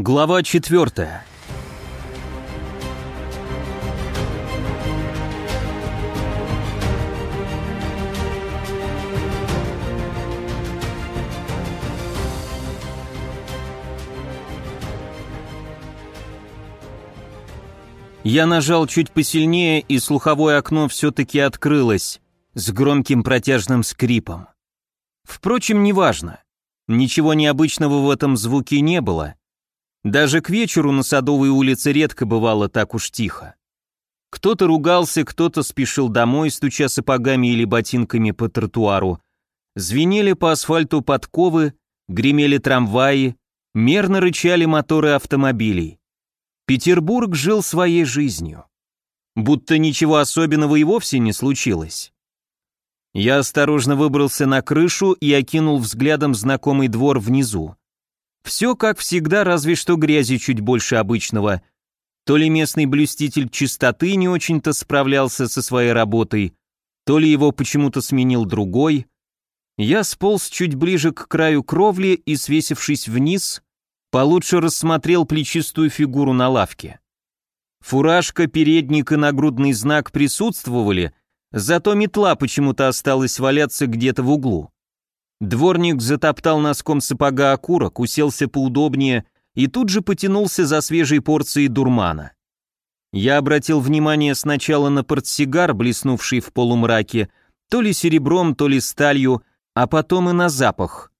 Глава четвертая. Я нажал чуть посильнее, и слуховое окно все-таки открылось с громким протяжным скрипом. Впрочем, неважно. Ничего необычного в этом звуке не было, даже к вечеру на Садовой улице редко бывало так уж тихо. Кто-то ругался, кто-то спешил домой, стуча сапогами или ботинками по тротуару. Звенели по асфальту подковы, гремели трамваи, мерно рычали моторы автомобилей. Петербург жил своей жизнью. Будто ничего особенного и вовсе не случилось. Я осторожно выбрался на крышу и окинул взглядом знакомый двор внизу. Все как всегда, разве что грязи чуть больше обычного. То ли местный блюститель чистоты не очень-то справлялся со своей работой, то ли его почему-то сменил другой. Я сполз чуть ближе к краю кровли и, свесившись вниз, получше рассмотрел плечистую фигуру на лавке. Фуражка, передник и нагрудный знак присутствовали, зато метла почему-то осталась валяться где-то в углу. Дворник затоптал носком сапога окурок, уселся поудобнее и тут же потянулся за свежей порцией дурмана. Я обратил внимание сначала на портсигар, блеснувший в полумраке, то ли серебром, то ли сталью, а потом и на запах.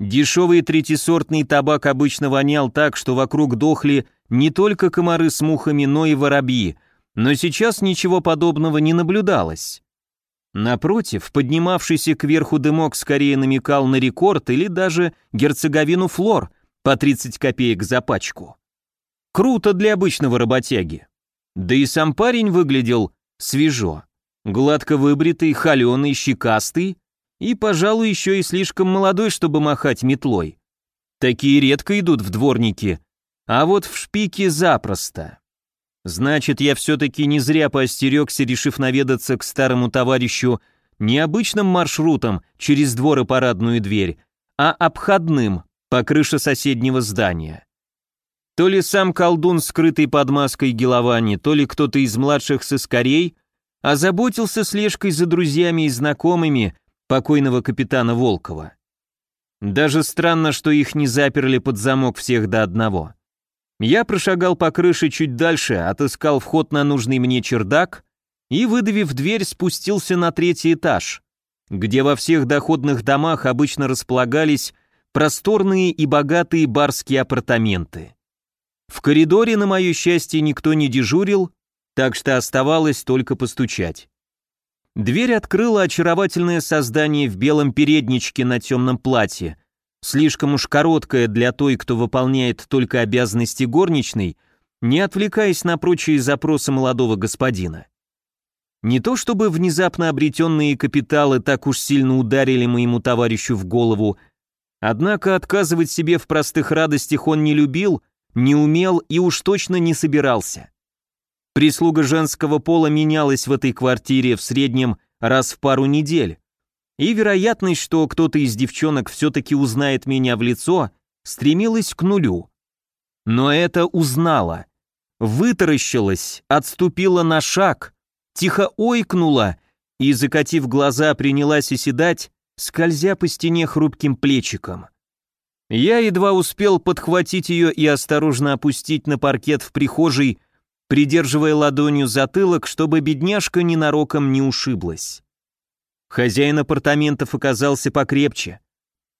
Дешевый третисортный табак обычно вонял так, что вокруг дохли не только комары с мухами, но и воробьи, но сейчас ничего подобного не наблюдалось. Напротив, поднимавшийся кверху дымок скорее намекал на рекорд или даже герцоговину флор по 30 копеек за пачку. Круто для обычного работяги. Да и сам парень выглядел свежо. Гладко выбритый, холеный, щекастый и, пожалуй, еще и слишком молодой, чтобы махать метлой. Такие редко идут в дворники, а вот в шпике запросто. Значит, я все-таки не зря поостерегся, решив наведаться к старому товарищу необычным маршрутом через двор и парадную дверь, а обходным по крыше соседнего здания. То ли сам колдун, скрытый под маской Геловани, то ли кто-то из младших сыскарей озаботился слежкой за друзьями и знакомыми покойного капитана Волкова. Даже странно, что их не заперли под замок всех до одного. Я прошагал по крыше чуть дальше, отыскал вход на нужный мне чердак и, выдавив дверь, спустился на третий этаж, где во всех доходных домах обычно располагались просторные и богатые барские апартаменты. В коридоре, на мое счастье, никто не дежурил, так что оставалось только постучать. Дверь открыло очаровательное создание в белом передничке на темном платье, слишком уж короткая для той, кто выполняет только обязанности горничной, не отвлекаясь на прочие запросы молодого господина. Не то чтобы внезапно обретенные капиталы так уж сильно ударили моему товарищу в голову, однако отказывать себе в простых радостях он не любил, не умел и уж точно не собирался. Прислуга женского пола менялась в этой квартире в среднем раз в пару недель, и вероятность, что кто-то из девчонок все-таки узнает меня в лицо, стремилась к нулю. Но это узнала. Вытаращилась, отступила на шаг, тихо ойкнула и, закатив глаза, принялась оседать, скользя по стене хрупким плечиком. Я едва успел подхватить ее и осторожно опустить на паркет в прихожей, придерживая ладонью затылок, чтобы бедняжка ненароком не ушиблась. Хозяин апартаментов оказался покрепче.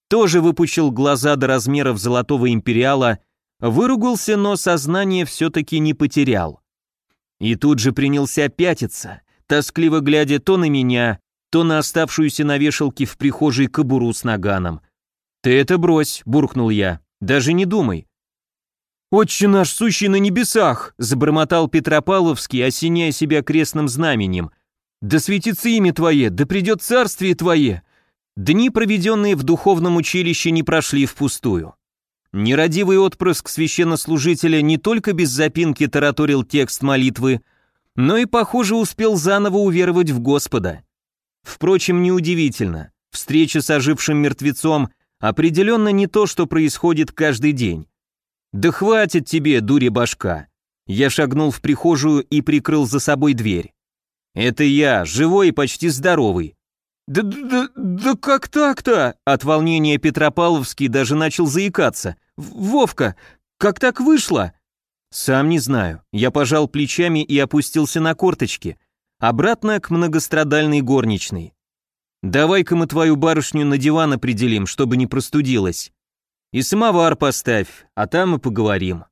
Тоже выпучил глаза до размеров золотого империала, выругался, но сознание все-таки не потерял. И тут же принялся пятиться, тоскливо глядя то на меня, то на оставшуюся на вешалке в прихожей кобуру с наганом. «Ты это брось», — буркнул я, — «даже не думай». «Отче наш, сущий на небесах!» — забормотал Петропавловский, осеняя себя крестным знаменем. Да светится имя Твое, да придет царствие Твое. Дни, проведенные в духовном училище, не прошли впустую. Нерадивый отпрыск священнослужителя не только без запинки тараторил текст молитвы, но и, похоже, успел заново уверовать в Господа. Впрочем, неудивительно, встреча с ожившим мертвецом определенно не то, что происходит каждый день. «Да хватит тебе, дури башка!» Я шагнул в прихожую и прикрыл за собой дверь. «Это я, живой и почти здоровый». «Да, да, да как так-то?» От волнения Петропавловский даже начал заикаться. «Вовка, как так вышло?» «Сам не знаю». Я пожал плечами и опустился на корточки. Обратно к многострадальной горничной. «Давай-ка мы твою барышню на диван определим, чтобы не простудилась. И самовар поставь, а там и поговорим».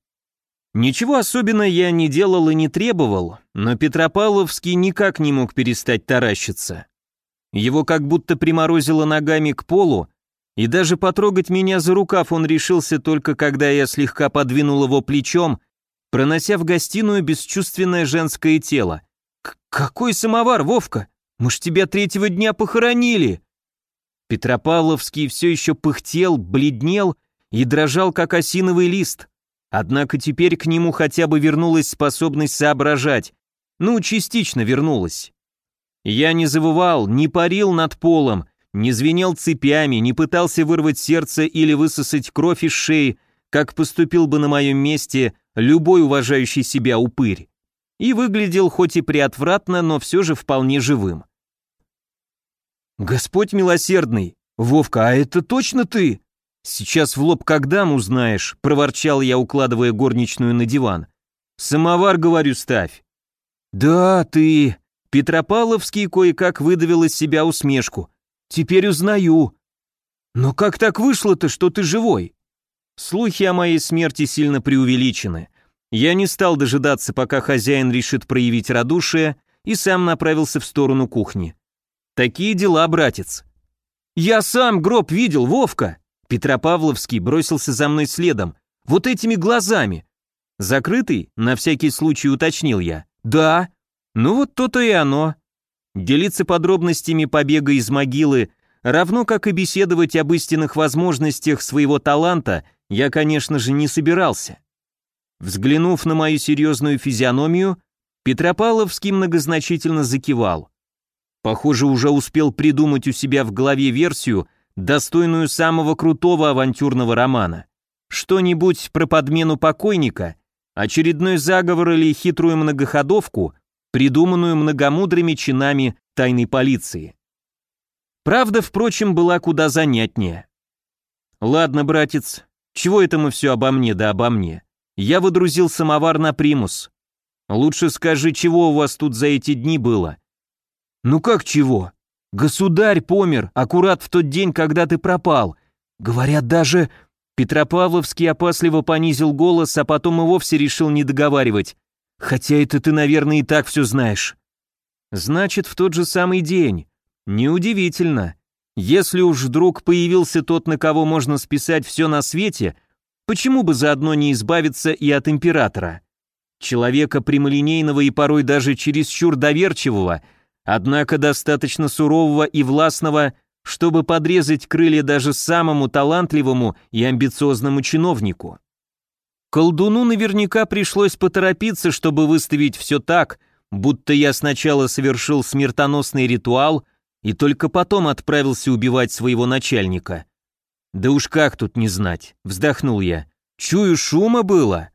Ничего особенного я не делал и не требовал, но Петропавловский никак не мог перестать таращиться. Его как будто приморозило ногами к полу, и даже потрогать меня за рукав он решился только когда я слегка подвинул его плечом, пронося в гостиную бесчувственное женское тело. «Какой самовар, Вовка? Мы ж тебя третьего дня похоронили!» Петропавловский все еще пыхтел, бледнел и дрожал, как осиновый лист. Однако теперь к нему хотя бы вернулась способность соображать. Ну, частично вернулась. Я не завывал, не парил над полом, не звенел цепями, не пытался вырвать сердце или высосать кровь из шеи, как поступил бы на моем месте любой уважающий себя упырь. И выглядел хоть и приотвратно, но все же вполне живым. «Господь милосердный! Вовка, а это точно ты?» «Сейчас в лоб как дам узнаешь», — проворчал я, укладывая горничную на диван. «Самовар, говорю, ставь». «Да, ты...» Петропавловский кое-как выдавил из себя усмешку. «Теперь узнаю». «Но как так вышло-то, что ты живой?» Слухи о моей смерти сильно преувеличены. Я не стал дожидаться, пока хозяин решит проявить радушие, и сам направился в сторону кухни. «Такие дела, братец». «Я сам гроб видел, Вовка!» Петропавловский бросился за мной следом. «Вот этими глазами!» «Закрытый?» — на всякий случай уточнил я. «Да». «Ну вот то-то и оно». Делиться подробностями побега из могилы, равно как и беседовать об истинных возможностях своего таланта, я, конечно же, не собирался. Взглянув на мою серьезную физиономию, Петропавловский многозначительно закивал. Похоже, уже успел придумать у себя в голове версию, достойную самого крутого авантюрного романа. Что-нибудь про подмену покойника, очередной заговор или хитрую многоходовку, придуманную многомудрыми чинами тайной полиции. Правда, впрочем, была куда занятнее. Ладно, братец, чего это мы все обо мне да обо мне? Я выдрузил самовар на примус. Лучше скажи, чего у вас тут за эти дни было? Ну как чего? Государь помер, аккурат в тот день, когда ты пропал. Говорят, даже...» Петропавловский опасливо понизил голос, а потом и вовсе решил не договаривать. «Хотя это ты, наверное, и так все знаешь». «Значит, в тот же самый день. Неудивительно. Если уж вдруг появился тот, на кого можно списать все на свете, почему бы заодно не избавиться и от императора? Человека прямолинейного и порой даже чересчур доверчивого — однако достаточно сурового и властного, чтобы подрезать крылья даже самому талантливому и амбициозному чиновнику. Колдуну наверняка пришлось поторопиться, чтобы выставить все так, будто я сначала совершил смертоносный ритуал и только потом отправился убивать своего начальника. «Да уж как тут не знать», — вздохнул я. «Чую, шума было.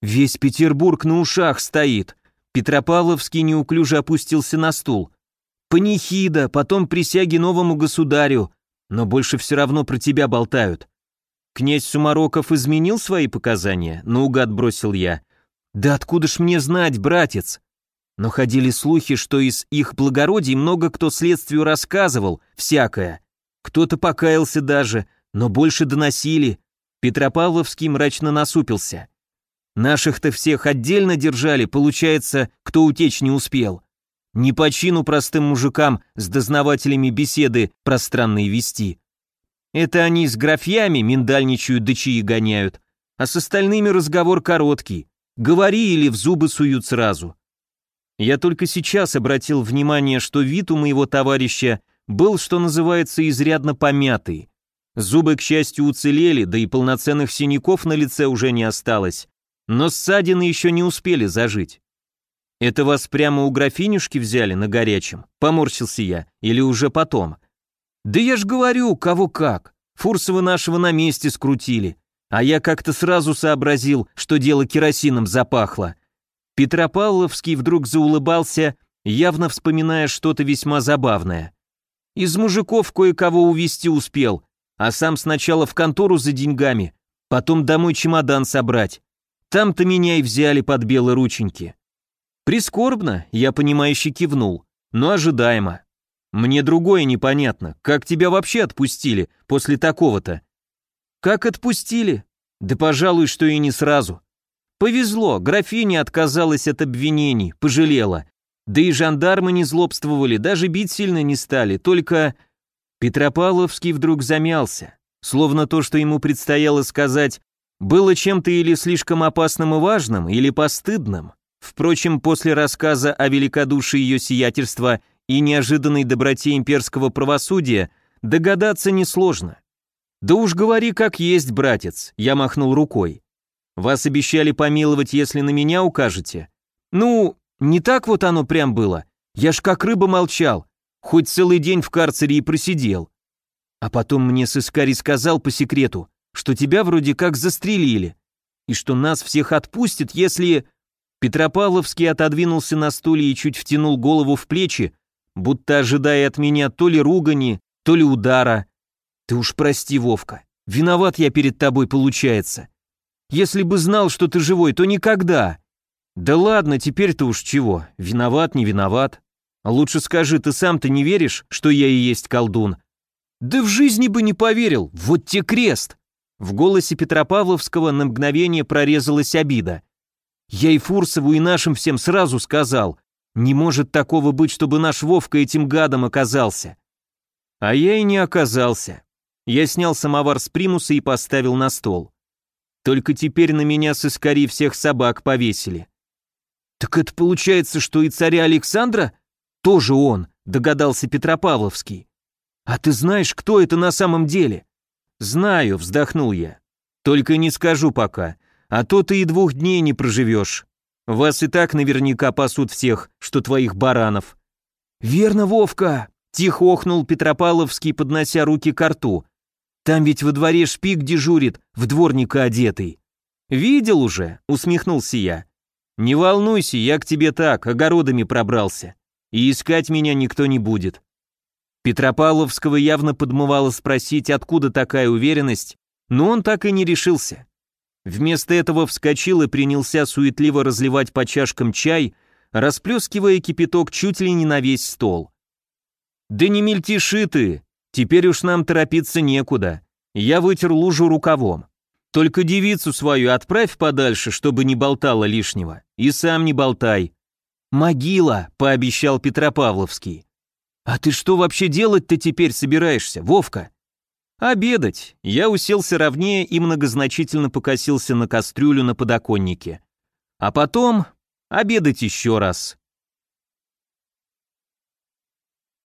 Весь Петербург на ушах стоит». Петропавловский неуклюже опустился на стул. Панихида, потом присяги новому государю, но больше все равно про тебя болтают. Князь Сумароков изменил свои показания, наугад бросил я. Да откуда ж мне знать, братец? Но ходили слухи, что из их благородий много кто следствию рассказывал, всякое. Кто-то покаялся даже, но больше доносили. Петропавловский мрачно насупился. Наших-то всех отдельно держали, получается, кто утечь не успел. Не по чину простым мужикам с дознавателями беседы пространные вести. Это они с графьями миндальничают да чаи гоняют, а с остальными разговор короткий. Говори или в зубы суют сразу. Я только сейчас обратил внимание, что вид у моего товарища был, что называется, изрядно помятый. Зубы, к счастью, уцелели, да и полноценных синяков на лице уже не осталось, но ссадины еще не успели зажить. «Это вас прямо у графинюшки взяли на горячем?» — поморщился я. «Или уже потом?» «Да я ж говорю, кого как. Фурсова нашего на месте скрутили. А я как-то сразу сообразил, что дело керосином запахло. Петропавловский вдруг заулыбался, явно вспоминая что-то весьма забавное. Из мужиков кое-кого увести успел, а сам сначала в контору за деньгами, потом домой чемодан собрать. Там-то меня и взяли под белые рученьки. Прискорбно, я понимающе кивнул, но ожидаемо. Мне другое непонятно, как тебя вообще отпустили после такого-то? Как отпустили? Да пожалуй, что и не сразу. Повезло, графиня отказалась от обвинений, пожалела. Да и жандармы не злобствовали, даже бить сильно не стали, только... Петропавловский вдруг замялся, словно то, что ему предстояло сказать, было чем-то или слишком опасным и важным, или постыдным. Впрочем, после рассказа о великодушии ее сиятельства и неожиданной доброте имперского правосудия догадаться несложно. «Да уж говори как есть, братец», — я махнул рукой. Вас обещали помиловать, если на меня укажете? Ну, не так вот оно прям было. Я ж как рыба молчал, хоть целый день в карцере и просидел. А потом мне сыскарь сказал по секрету, что тебя вроде как застрелили, и что нас всех отпустят, если... Петропавловский отодвинулся на стуле и чуть втянул голову в плечи, будто ожидая от меня то ли ругани, то ли удара. Ты уж прости, Вовка, виноват я перед тобой, получается. Если бы знал, что ты живой, то никогда. Да ладно, теперь-то уж чего, виноват, не виноват. А лучше скажи, ты сам-то не веришь, что я и есть колдун? Да в жизни бы не поверил, вот те крест. В голосе Петропавловского на мгновение прорезалась обида. Я и Фурсову, и нашим всем сразу сказал, не может такого быть, чтобы наш Вовка этим гадом оказался. А я и не оказался. Я снял самовар с примуса и поставил на стол. Только теперь на меня сыскари всех собак повесили. Так это получается, что и царя Александра тоже он, догадался Петропавловский. А ты знаешь, кто это на самом деле? Знаю, вздохнул я. Только не скажу пока, а то ты и двух дней не проживешь. Вас и так наверняка пасут всех, что твоих баранов. Верно, Вовка, тихо охнул Петропавловский, поднося руки к рту. Там ведь во дворе шпик дежурит, в дворника одетый. Видел уже, усмехнулся я. Не волнуйся, я к тебе так, огородами пробрался. И искать меня никто не будет. Петропавловского явно подмывало спросить, откуда такая уверенность, но он так и не решился. Вместо этого вскочил и принялся суетливо разливать по чашкам чай, расплескивая кипяток чуть ли не на весь стол. «Да не мельтеши ты!» Теперь уж нам торопиться некуда. Я вытер лужу рукавом. Только девицу свою отправь подальше, чтобы не болтала лишнего. И сам не болтай. Могила, пообещал Петропавловский. А ты что вообще делать-то теперь собираешься, Вовка? Обедать. Я уселся ровнее и многозначительно покосился на кастрюлю на подоконнике. А потом обедать еще раз.